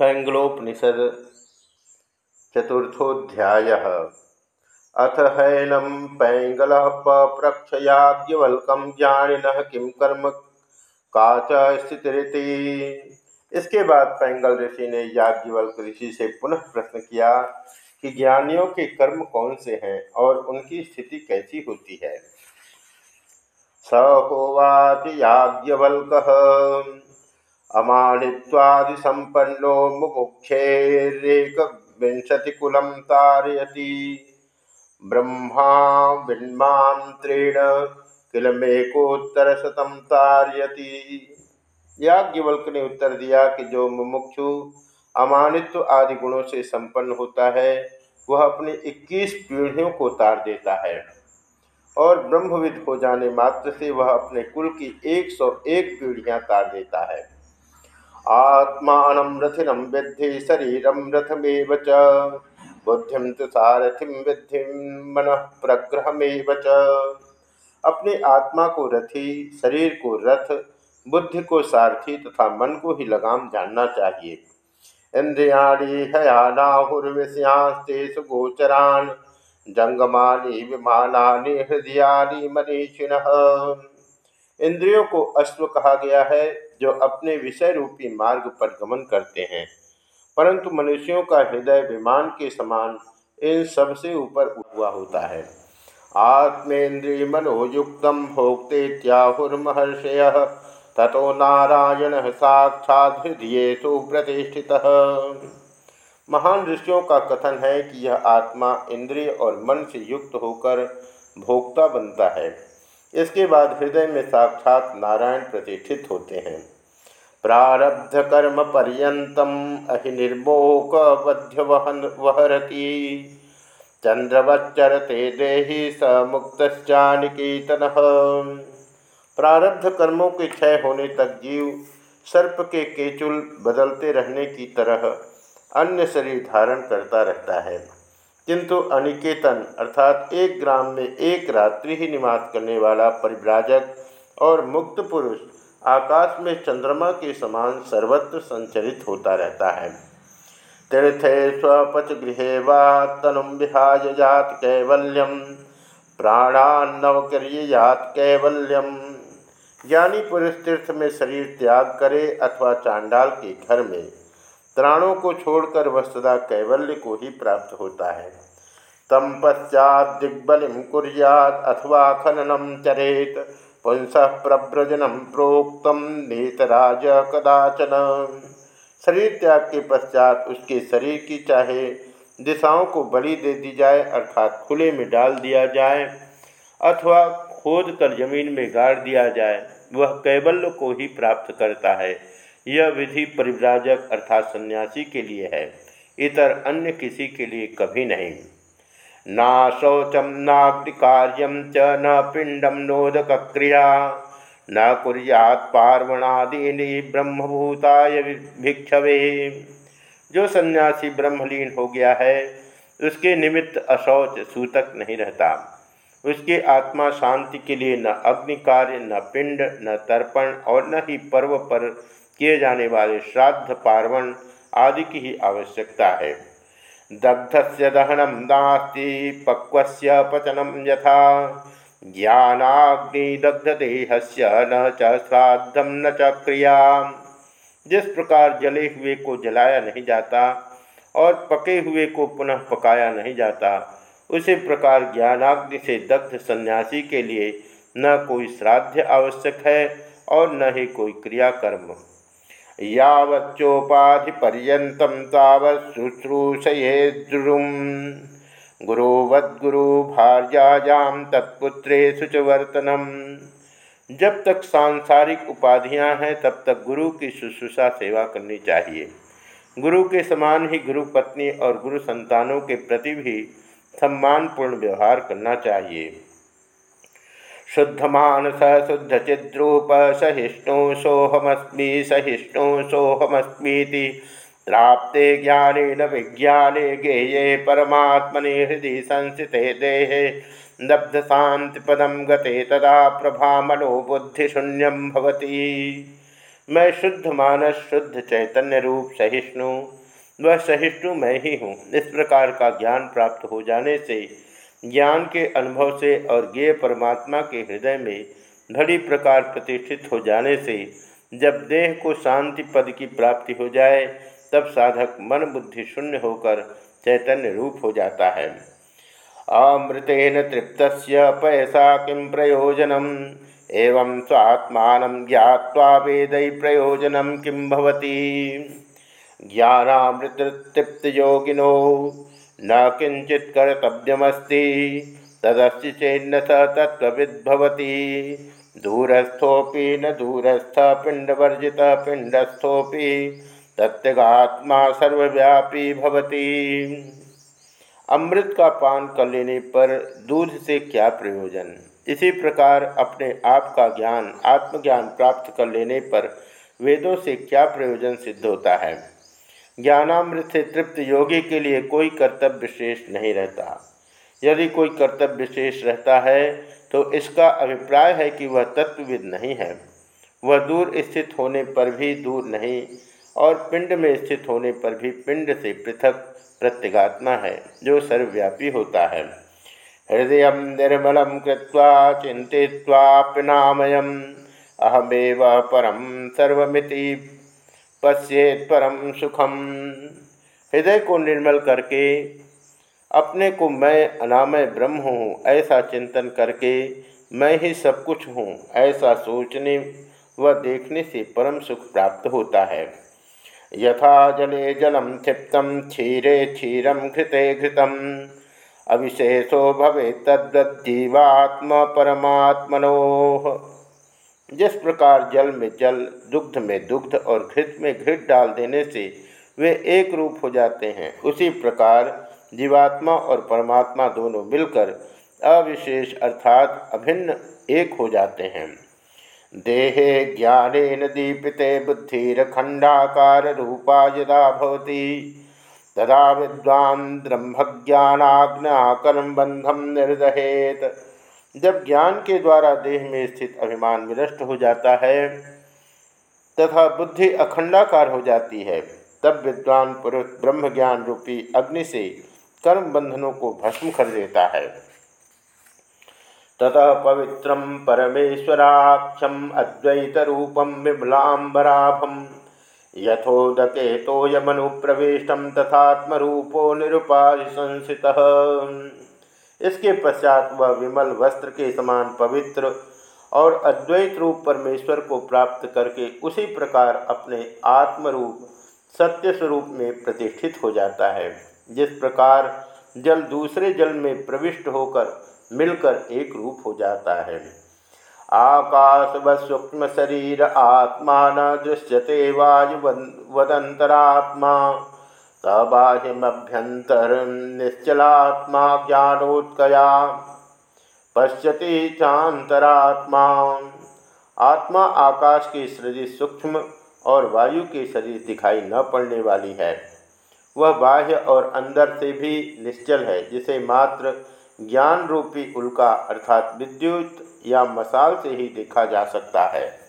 पैंगलोपनिषद चतुर्थोध्याय अथ हैनम पैंगल पप्रक्षयाज्ञवल्कम जानिन किम कर्म का स्थिति इसके बाद पैंगल ऋषि ने याज्ञवल्क ऋषि से पुनः प्रश्न किया कि ज्ञानियों के कर्म कौन से हैं और उनकी स्थिति कैसी होती है स होवाच याज्ञवल्क अमानित्वादिसम्पन्नो मुमुक्षेरेकविंशतिकुलं तारयति। ब्रह्मा विन्मान्त्रेण किलमेकोत्तरशतं तारयति। याज्ञवल्क ने उत्तर दिया कि जो मुमुक्षु अमानित्व आदि गुणों से संपन्न होता है, वह अपनी 21 पीढ़ियों को तार देता है। और ब्रह्मविद हो जाने मात्र से वह अपने कुल की 101 पीढ़ियाँ तार देता है। आत्मान रथिनम विद्धि शरीरम रथमेव च। बुद्धिम तो विद्धि मन प्रग्रहमेव च। अपने आत्मा को रथी, शरीर को रथ, बुद्धि को सारथी तथा मन को ही लगाम जानना चाहिए। इंद्रियाणी हयानाहुर्विषयांस्ते सुगोचरान, जंगमानी, विमानानी, हृदयानी, मनीषिण। इंद्रियों को अश्व कहा गया है जो अपने विषय रूपी मार्ग पर गमन करते हैं। परंतु मनुष्यों का हृदय विमान के समान इन सबसे ऊपर हुआ होता है। आत्मेन्द्रिय मनोयुक्त भोक्ते त्याहुर्महर्षय तथो नारायण साक्षात हृदय सुप्रतिष्ठित महान ऋषियों का कथन है कि यह आत्मा इंद्रिय और मन से युक्त होकर भोक्ता बनता है। इसके बाद हृदय में साक्षात नारायण प्रतिष्ठित होते हैं। प्रारब्ध कर्म पर्यतम अहि निर्मोक बध्य वहन वहरती चंद्रवच्चरते देहि स मुक्त मुक्तश्चानिकेतन प्रारब्ध कर्मों के क्षय होने तक जीव सर्प के केचुल बदलते रहने की तरह अन्य शरीर धारण करता रहता है। किंतु अनिकेतन अर्थात एक ग्राम में एक रात्रि ही निवास करने वाला परिव्राजक और मुक्त पुरुष आकाश में चंद्रमा के समान सर्वत्र संचरित होता रहता है। तीर्थे स्वपच गृह वा तनु विहाय जात कैवल्यम प्राणान्नवक्रियात कैवल्यम ज्ञानी पुरुष तीर्थ में शरीर त्याग करे अथवा चांडाल के घर में प्राणों को छोड़कर वस्तुदा कैवल्य को ही प्राप्त होता है। तम पश्चात दिग्बलिम कुरियात अथवा खननम चरेत पुंस प्रव्रजनम प्रोक्तम नेतराज कदाचन। शरीर त्याग के पश्चात उसके शरीर की चाहे दिशाओं को बलि दे दी जाए अर्थात खुले में डाल दिया जाए अथवा खोद कर ज़मीन में गाड़ दिया जाए, वह कैबल्य को ही प्राप्त करता है। यह विधि परिव्राजक अर्थात सन्यासी के लिए है, इतर अन्य किसी के लिए कभी नहीं। ना शौचम नाग्निकार्यम च न पिंडम नोदक क्रिया न कुरियात पार्वणादीनि ब्रह्मभूताय भिक्षवे। जो सन्यासी ब्रह्मलीन हो गया है, उसके निमित्त अशौच सूतक नहीं रहता। उसके आत्मा शांति के लिए न अग्नि कार्य न पिंड, न तर्पण और न ही पर्व पर किए जाने वाले श्राद्ध, पार्वण आदि की ही आवश्यकता है। दग्ध से दहनम नास्ति पक्व पचनम यथा। ज्ञानाग्निदग्धदेह से न च श्राद्धम न च क्रिया। जिस प्रकार जले हुए को जलाया नहीं जाता और पके हुए को पुनः पकाया नहीं जाता, उसी प्रकार ज्ञानाग्नि से दग्ध सन्यासी के लिए न कोई श्राद्ध आवश्यक है और न ही कोई क्रियाकर्म। यावच्चोपाधिपर्यन्तं तावत् शुश्रूषयेद्रुं गुरुवद्गुरु भार्यायां तत्पुत्रेषु च वर्तनम। जब तक सांसारिक उपाधियाँ हैं, तब तक गुरु की शुश्रूषा सेवा करनी चाहिए। गुरु के समान ही गुरु पत्नी और गुरु संतानों के प्रति भी सम्मानपूर्ण व्यवहार करना चाहिए। शुद्धमानस शुद्धचिद्रूप सहिष्णु सोहमस्मी सहिष्णु सोहमस्मीति प्राप्ते ज्ञानेन विज्ञाने गेये परमात्मने हृदय संस्थिते देहे। लब्ध शांति पदम गते तदा प्रभा मनोबुद्धिशून्यम भवती। मैं शुद्ध मानस, शुद्ध चैतन्य रूप सहिष्णु। वह सहिष्णु मैं ही हूँ। इस प्रकार का ज्ञान प्राप्त हो जाने से ज्ञान के अनुभव से और ज्ञेय परमात्मा के हृदय में घड़ी प्रकार प्रतिष्ठित हो जाने से जब देह को शांति पद की प्राप्ति हो जाए, तब साधक मन बुद्धि शून्य होकर चैतन्य रूप हो जाता है। अमृतेन तृप्त पैसा किं प्रयोजनम? एवं स्वात्मान ज्ञावा वेद प्रयोजन किं भवती? ज्ञानामृतृप्तयोगिनो न किंचित कर्तव्यमस्ति। तदस्ति चेन्न स तत्विद्भवती दूरस्थोपि न दूरस्थ पिंडवर्जित पिंडस्थोपि तत्गात्मा सर्वव्यापी भवती। अमृत का पान कर लेने पर दूध से क्या प्रयोजन? इसी प्रकार अपने आप का ज्ञान, आत्मज्ञान प्राप्त कर लेने पर वेदों से क्या प्रयोजन सिद्ध होता है? ज्ञानामृत से तृप्त योगी के लिए कोई कर्तव्य शेष नहीं रहता। यदि कोई कर्तव्य शेष रहता है तो इसका अभिप्राय है कि वह तत्वविद नहीं है। वह दूर स्थित होने पर भी दूर नहीं, और पिंड में स्थित होने पर भी पिंड से पृथक प्रत्यगात्मा है, जो सर्वव्यापी होता है। हृदय निर्मल कृत्वा चिंतित्वापिनामयम अहमेव परम सर्वमिति पश्येत परम सुखम। हृदय को निर्मल करके, अपने को मैं अनामय ब्रह्म हूँ, ऐसा चिंतन करके मैं ही सब कुछ हूँ, ऐसा सोचने व देखने से परम सुख प्राप्त होता है। यथा जले जलम क्षिप्तम, क्षीरे क्षीरम घृते घृतम। अविशेषो भवे तद्वजीवात्म परमात्मनो। जिस प्रकार जल में जल, दुग्ध में दुग्ध और घृत में घृत डाल देने से वे एक रूप हो जाते हैं, उसी प्रकार जीवात्मा और परमात्मा दोनों मिलकर अविशेष अर्थात अभिन्न एक हो जाते हैं। देहे ज्ञान दीपिते बुद्धिरखंडाकार रूपा यदा भवती, तदा विद्वान ब्रह्मज्ञानाग्नाकर्म बंधम निर्दहेत। जब ज्ञान के द्वारा देह में स्थित अभिमान विनष्ट हो जाता है तथा बुद्धि अखंडाकार हो जाती है, तब विद्वान पुरुष ब्रह्म ज्ञान रूपी अग्नि से कर्म बंधनों को भस्म कर देता है। ततः पवित्र परमेश्वराक्षम अद्वैत रूपम विमलांबराभम यथोदके तोयमनुप्रवेशम तथात्मरूपो निरुपाधि संसित इसके पश्चात वह विमल वस्त्र के समान पवित्र और अद्वैत रूप परमेश्वर को प्राप्त करके उसी प्रकार अपने आत्मरूप सत्य स्वरूप में प्रतिष्ठित हो जाता है। जिस प्रकार जल दूसरे जल में प्रविष्ट होकर मिलकर एक रूप हो जाता है। आकाश व सूक्ष्म शरीर आत्मा न दृश्यते वायु वदंतरात्मा। तबाह्यमभ्यंतर निश्चलात्मा ज्ञानोत्कया पश्यति चांतरात्मा आत्मा आकाश की शरीर सूक्ष्म और वायु के शरीर दिखाई न पड़ने वाली है। वह बाह्य और अंदर से भी निश्चल है, जिसे मात्र ज्ञान रूपी उल्का अर्थात विद्युत या मसाल से ही देखा जा सकता है।